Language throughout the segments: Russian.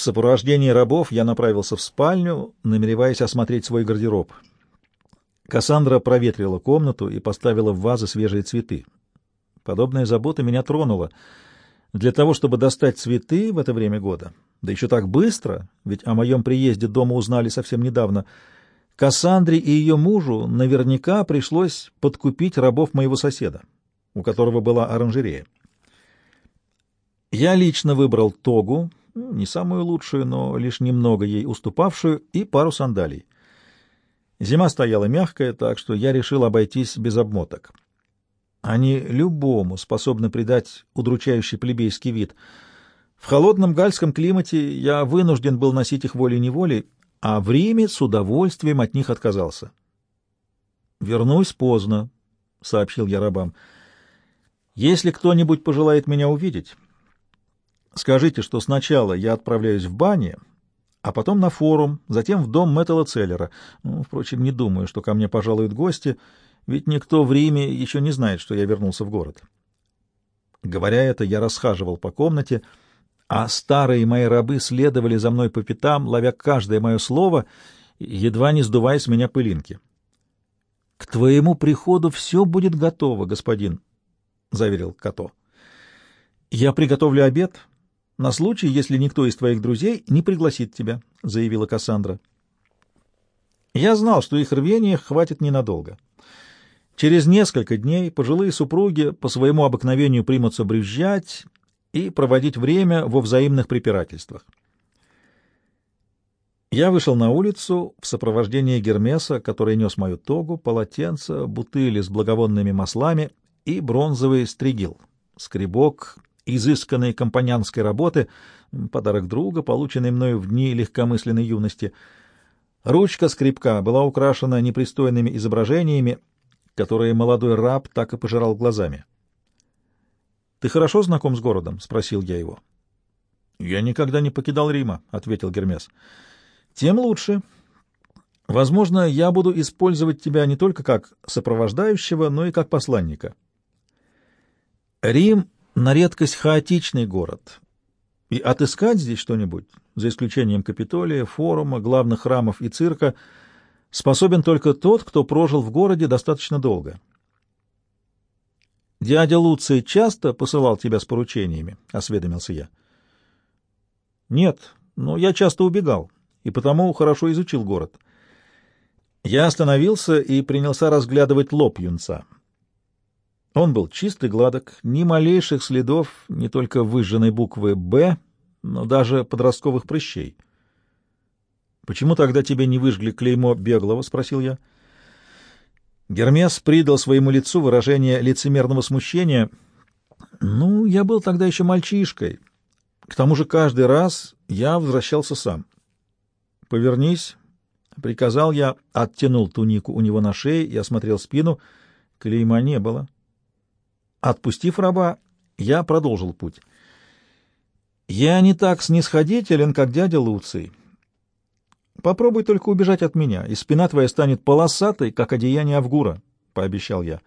В сопровождении рабов я направился в спальню, намереваясь осмотреть свой гардероб. Кассандра проветрила комнату и поставила в вазы свежие цветы. Подобная забота меня тронула. Для того, чтобы достать цветы в это время года, да еще так быстро, ведь о моем приезде дома узнали совсем недавно, Кассандре и ее мужу наверняка пришлось подкупить рабов моего соседа, у которого была оранжерея. Я лично выбрал тогу, не самую лучшую, но лишь немного ей уступавшую, и пару сандалий. Зима стояла мягкая, так что я решил обойтись без обмоток. Они любому способны придать удручающий плебейский вид. В холодном гальском климате я вынужден был носить их волей-неволей, а в Риме с удовольствием от них отказался. «Вернусь поздно», — сообщил я рабам. «Если кто-нибудь пожелает меня увидеть...» Скажите, что сначала я отправляюсь в бане, а потом на форум, затем в дом Мэттела Целлера. Ну, впрочем, не думаю, что ко мне пожалуют гости, ведь никто в Риме еще не знает, что я вернулся в город. Говоря это, я расхаживал по комнате, а старые мои рабы следовали за мной по пятам, ловя каждое мое слово, едва не сдувая с меня пылинки. — К твоему приходу все будет готово, господин, — заверил Като. — Я приготовлю обед, на случай, если никто из твоих друзей не пригласит тебя, — заявила Кассандра. Я знал, что их рвения хватит ненадолго. Через несколько дней пожилые супруги по своему обыкновению примутся брюзжать и проводить время во взаимных препирательствах. Я вышел на улицу в сопровождении Гермеса, который нес мою тогу, полотенце, бутыли с благовонными маслами и бронзовый стригил, скребок изысканной компаньянской работы, подарок друга, полученный мною в дни легкомысленной юности. Ручка скрипка была украшена непристойными изображениями, которые молодой раб так и пожирал глазами. — Ты хорошо знаком с городом? — спросил я его. — Я никогда не покидал Рима, — ответил Гермес. — Тем лучше. Возможно, я буду использовать тебя не только как сопровождающего, но и как посланника. Рим на редкость хаотичный город, и отыскать здесь что-нибудь, за исключением Капитолия, форума, главных храмов и цирка, способен только тот, кто прожил в городе достаточно долго. «Дядя Луций часто посылал тебя с поручениями?» — осведомился я. «Нет, но я часто убегал, и потому хорошо изучил город». Я остановился и принялся разглядывать лоб юнца — он был чист и гладок, ни малейших следов не только выжженной буквы «Б», но даже подростковых прыщей. «Почему тогда тебе не выжгли клеймо беглого?» — спросил я. Гермес придал своему лицу выражение лицемерного смущения. «Ну, я был тогда еще мальчишкой. К тому же каждый раз я возвращался сам. Повернись». — приказал я, оттянул тунику у него на шее и осмотрел спину. Клейма не было. Отпустив раба, я продолжил путь. Я не так снисходителен, как дядя Луций. Попробуй только убежать от меня, и спина твоя станет полосатой, как одеяние Авгура, — пообещал я.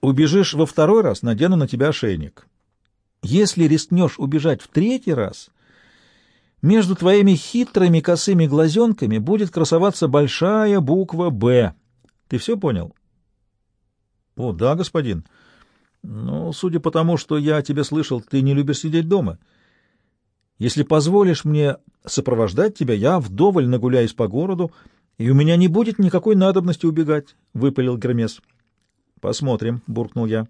Убежишь во второй раз, надену на тебя ошейник. Если рискнешь убежать в третий раз, между твоими хитрыми косыми глазенками будет красоваться большая буква «Б». Ты все понял? — О, да, господин. — но, судя по тому, что я тебе слышал, ты не любишь сидеть дома. Если позволишь мне сопровождать тебя, я вдоволь нагуляюсь по городу, и у меня не будет никакой надобности убегать, — выпалил Гермес. — Посмотрим, — буркнул я.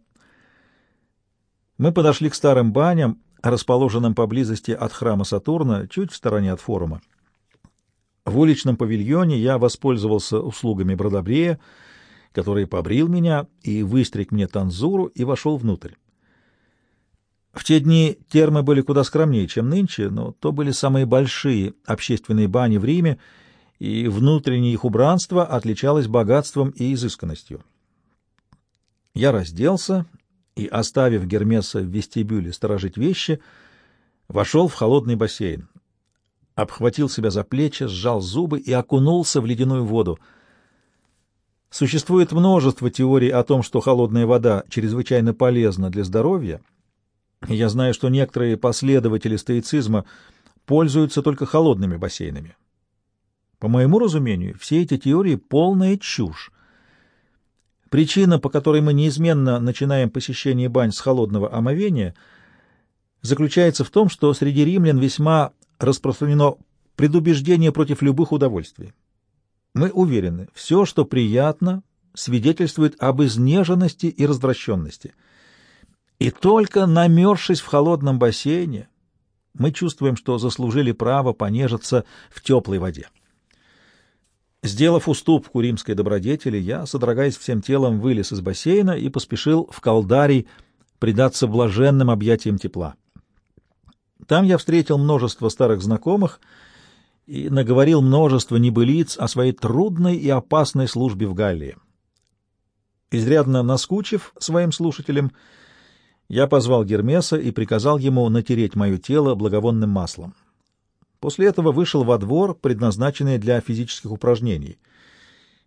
Мы подошли к старым баням, расположенным поблизости от храма Сатурна, чуть в стороне от форума. В уличном павильоне я воспользовался услугами Бродобрея, который побрил меня и выстриг мне танзуру и вошел внутрь. В те дни термы были куда скромнее, чем нынче, но то были самые большие общественные бани в Риме, и внутреннее их убранство отличалось богатством и изысканностью. Я разделся и, оставив Гермеса в вестибюле сторожить вещи, вошел в холодный бассейн, обхватил себя за плечи, сжал зубы и окунулся в ледяную воду — Существует множество теорий о том, что холодная вода чрезвычайно полезна для здоровья. Я знаю, что некоторые последователи стоицизма пользуются только холодными бассейнами. По моему разумению, все эти теории — полная чушь. Причина, по которой мы неизменно начинаем посещение бань с холодного омовения, заключается в том, что среди римлян весьма распространено предубеждение против любых удовольствий. Мы уверены, все, что приятно, свидетельствует об изнеженности и развращенности. И только намерзшись в холодном бассейне, мы чувствуем, что заслужили право понежиться в теплой воде. Сделав уступку римской добродетели, я, содрогаясь всем телом, вылез из бассейна и поспешил в колдарий предаться блаженным объятиям тепла. Там я встретил множество старых знакомых и наговорил множество небылиц о своей трудной и опасной службе в Галлии. Изрядно наскучив своим слушателям, я позвал Гермеса и приказал ему натереть мое тело благовонным маслом. После этого вышел во двор, предназначенный для физических упражнений,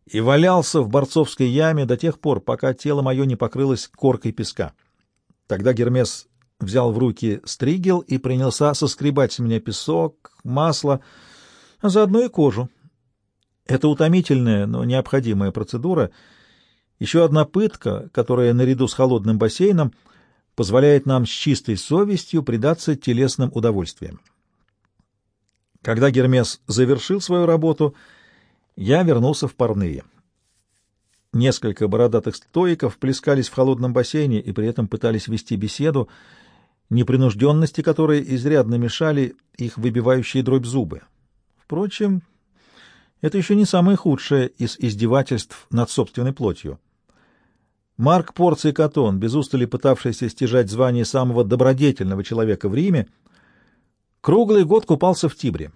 и валялся в борцовской яме до тех пор, пока тело мое не покрылось коркой песка. Тогда Гермес взял в руки стригел и принялся соскребать с меня песок, масло, а заодно и кожу. Это утомительная, но необходимая процедура. Еще одна пытка, которая наряду с холодным бассейном позволяет нам с чистой совестью предаться телесным удовольствиям. Когда Гермес завершил свою работу, я вернулся в парные. Несколько бородатых стоиков плескались в холодном бассейне и при этом пытались вести беседу, непринужденности которой изрядно мешали их выбивающие дробь зубы. Впрочем, это еще не самое худшее из издевательств над собственной плотью. Марк Порций Катон, без устали пытавшийся стяжать звание самого добродетельного человека в Риме, круглый год купался в Тибре,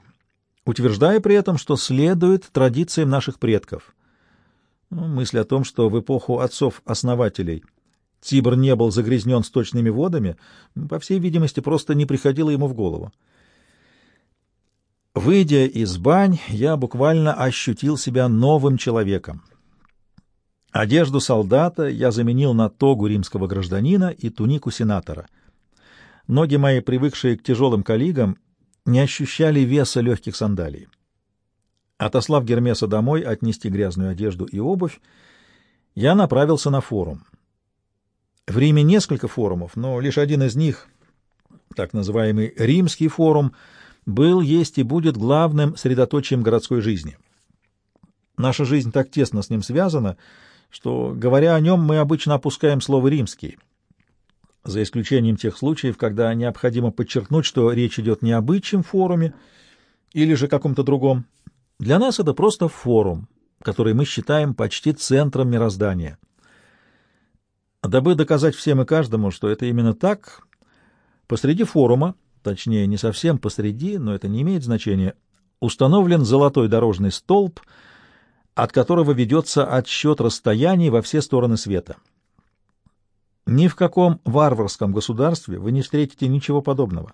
утверждая при этом, что следует традициям наших предков. Ну, мысль о том, что в эпоху отцов-основателей Тибр не был загрязнен сточными водами, по всей видимости, просто не приходила ему в голову. Выйдя из бань, я буквально ощутил себя новым человеком. Одежду солдата я заменил на тогу римского гражданина и тунику сенатора — Ноги мои, привыкшие к тяжелым коллигам, не ощущали веса легких сандалий. Отослав Гермеса домой отнести грязную одежду и обувь, я направился на форум. В Риме несколько форумов, но лишь один из них, так называемый Римский форум, был, есть и будет главным средоточием городской жизни. Наша жизнь так тесно с ним связана, что, говоря о нем, мы обычно опускаем слово «римский», за исключением тех случаев, когда необходимо подчеркнуть, что речь идет не об форуме или же каком-то другом. Для нас это просто форум, который мы считаем почти центром мироздания. Дабы доказать всем и каждому, что это именно так, посреди форума, точнее, не совсем посреди, но это не имеет значения, установлен золотой дорожный столб, от которого ведется отсчет расстояний во все стороны света. Ни в каком варварском государстве вы не встретите ничего подобного.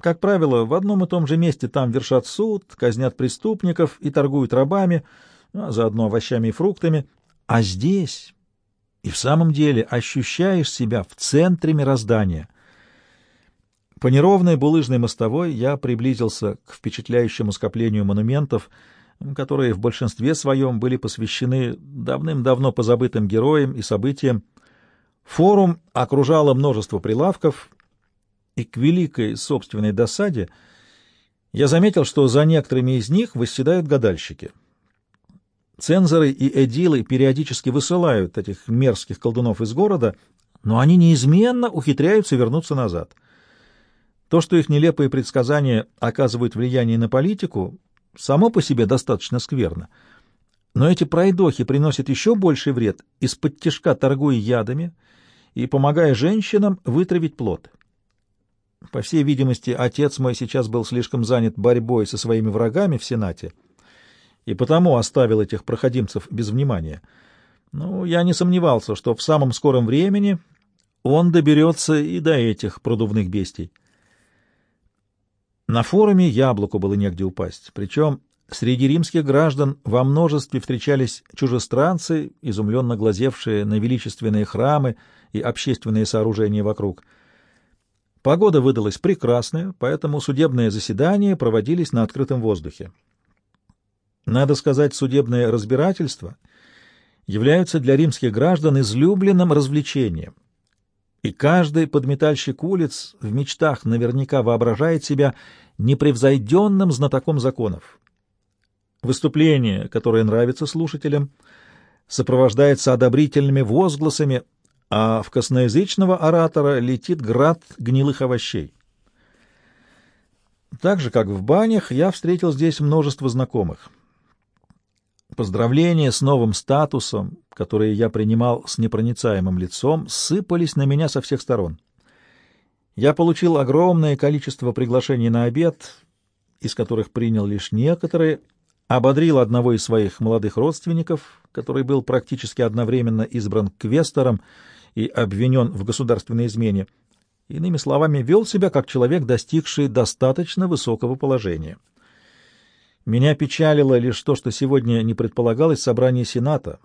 Как правило, в одном и том же месте там вершат суд, казнят преступников и торгуют рабами, а заодно овощами и фруктами. А здесь и в самом деле ощущаешь себя в центре мироздания. По неровной булыжной мостовой я приблизился к впечатляющему скоплению монументов, которые в большинстве своем были посвящены давным-давно позабытым героям и событиям, Форум окружало множество прилавков, и к великой собственной досаде я заметил, что за некоторыми из них восседают гадальщики. Цензоры и эдилы периодически высылают этих мерзких колдунов из города, но они неизменно ухитряются вернуться назад. То, что их нелепые предсказания оказывают влияние на политику, само по себе достаточно скверно. Но эти пройдохи приносят еще больший вред, из-под тяжка торгуя ядами — и помогая женщинам вытравить плод. По всей видимости, отец мой сейчас был слишком занят борьбой со своими врагами в Сенате, и потому оставил этих проходимцев без внимания. Ну, я не сомневался, что в самом скором времени он доберется и до этих продувных бестий. На форуме яблоку было негде упасть, причем Среди римских граждан во множестве встречались чужестранцы, изумленно глазевшие на величественные храмы и общественные сооружения вокруг. Погода выдалась прекрасная, поэтому судебные заседания проводились на открытом воздухе. Надо сказать, судебное разбирательство является для римских граждан излюбленным развлечением. И каждый подметальщик улиц в мечтах наверняка воображает себя непревзойденным знатоком законов. Выступление, которое нравится слушателям, сопровождается одобрительными возгласами а в косноязычного оратора летит град гнилых овощей. Так же, как в банях, я встретил здесь множество знакомых. Поздравления с новым статусом, которые я принимал с непроницаемым лицом, сыпались на меня со всех сторон. Я получил огромное количество приглашений на обед, из которых принял лишь некоторые, ободрил одного из своих молодых родственников, который был практически одновременно избран квестором и обвинен в государственной измене. Иными словами, вел себя как человек, достигший достаточно высокого положения. Меня печалило лишь то, что сегодня не предполагалось собрание Сената,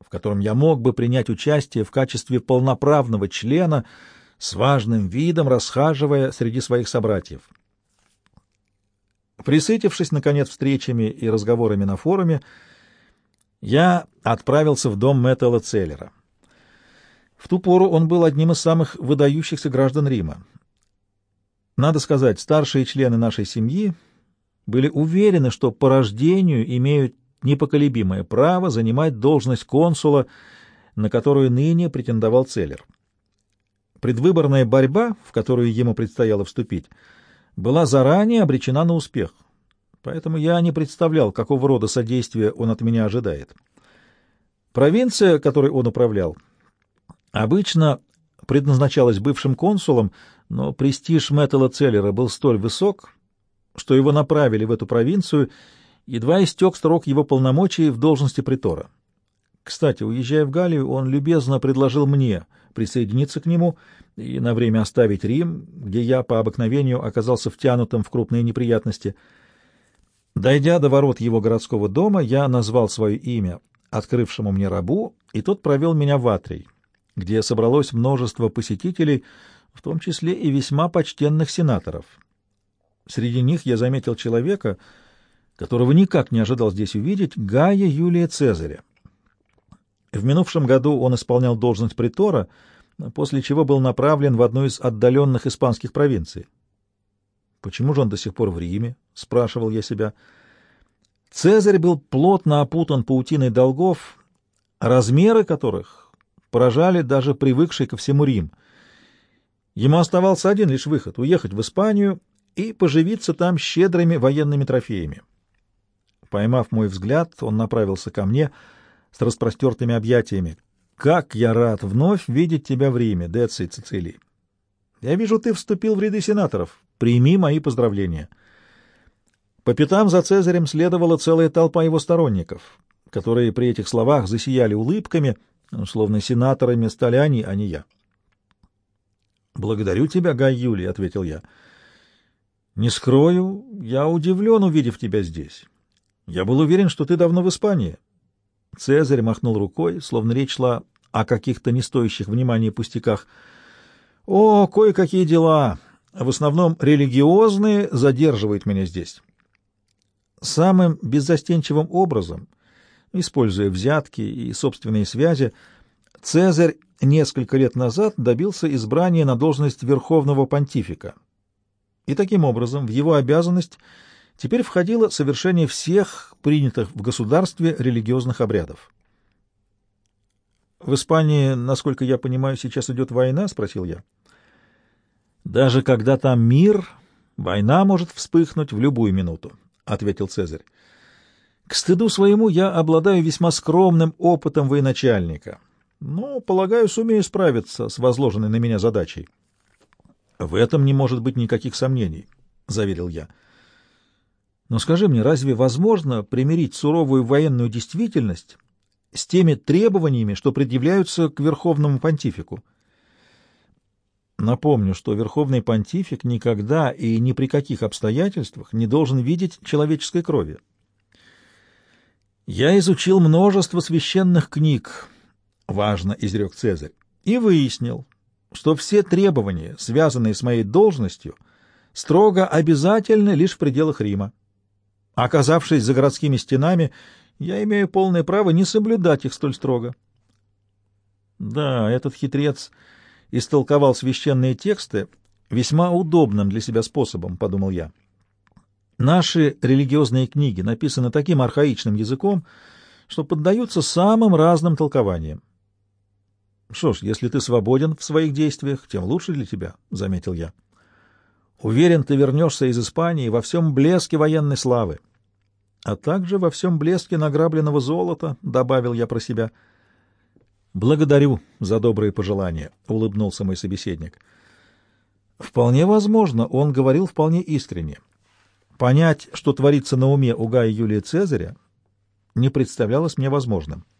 в котором я мог бы принять участие в качестве полноправного члена с важным видом, расхаживая среди своих собратьев. Присытившись, наконец, встречами и разговорами на форуме, я отправился в дом Мэттела Целлера. В ту пору он был одним из самых выдающихся граждан Рима. Надо сказать, старшие члены нашей семьи были уверены, что по рождению имеют непоколебимое право занимать должность консула, на которую ныне претендовал Целлер. Предвыборная борьба, в которую ему предстояло вступить, была заранее обречена на успех, поэтому я не представлял, какого рода содействия он от меня ожидает. Провинция, которой он управлял, Обычно предназначалась бывшим консулом, но престиж Мэттела Целлера был столь высок, что его направили в эту провинцию, едва истек срок его полномочий в должности притора. Кстати, уезжая в Галлию, он любезно предложил мне присоединиться к нему и на время оставить Рим, где я по обыкновению оказался втянутым в крупные неприятности. Дойдя до ворот его городского дома, я назвал свое имя открывшему мне рабу, и тот провел меня в Атрий где собралось множество посетителей, в том числе и весьма почтенных сенаторов. Среди них я заметил человека, которого никак не ожидал здесь увидеть, Гая Юлия Цезаря. В минувшем году он исполнял должность притора, после чего был направлен в одну из отдаленных испанских провинций. «Почему же он до сих пор в Риме?» — спрашивал я себя. Цезарь был плотно опутан паутиной долгов, размеры которых поражали даже привыкший ко всему Рим. Ему оставался один лишь выход — уехать в Испанию и поживиться там щедрыми военными трофеями. Поймав мой взгляд, он направился ко мне с распростертыми объятиями. «Как я рад вновь видеть тебя в Риме, Деций Цицилий! Я вижу, ты вступил в ряды сенаторов. Прими мои поздравления!» По пятам за Цезарем следовала целая толпа его сторонников, которые при этих словах засияли улыбками — ну, словно сенаторами стали они, а не я. «Благодарю тебя, Гай Юлий», — ответил я. «Не скрою, я удивлен, увидев тебя здесь. Я был уверен, что ты давно в Испании». Цезарь махнул рукой, словно речь шла о каких-то не стоящих внимания пустяках. «О, кое-какие дела, в основном религиозные, задерживают меня здесь». Самым беззастенчивым образом Используя взятки и собственные связи, Цезарь несколько лет назад добился избрания на должность верховного понтифика. И таким образом в его обязанность теперь входило совершение всех принятых в государстве религиозных обрядов. «В Испании, насколько я понимаю, сейчас идет война?» — спросил я. «Даже когда там мир, война может вспыхнуть в любую минуту», — ответил Цезарь. К стыду своему я обладаю весьма скромным опытом военачальника, но, полагаю, сумею справиться с возложенной на меня задачей. — В этом не может быть никаких сомнений, — заверил я. — Но скажи мне, разве возможно примирить суровую военную действительность с теми требованиями, что предъявляются к верховному понтифику? Напомню, что верховный понтифик никогда и ни при каких обстоятельствах не должен видеть человеческой крови. «Я изучил множество священных книг», — важно изрек Цезарь, — «и выяснил, что все требования, связанные с моей должностью, строго обязательны лишь в пределах Рима. Оказавшись за городскими стенами, я имею полное право не соблюдать их столь строго. Да, этот хитрец истолковал священные тексты весьма удобным для себя способом, — подумал я. Наши религиозные книги написаны таким архаичным языком, что поддаются самым разным толкованиям. Что ж, если ты свободен в своих действиях, тем лучше для тебя, — заметил я. Уверен, ты вернешься из Испании во всем блеске военной славы, а также во всем блеске награбленного золота, — добавил я про себя. Благодарю за добрые пожелания, — улыбнулся мой собеседник. Вполне возможно, он говорил вполне искренне. Понять, что творится на уме у Гая Юлия Цезаря, не представлялось мне возможным. —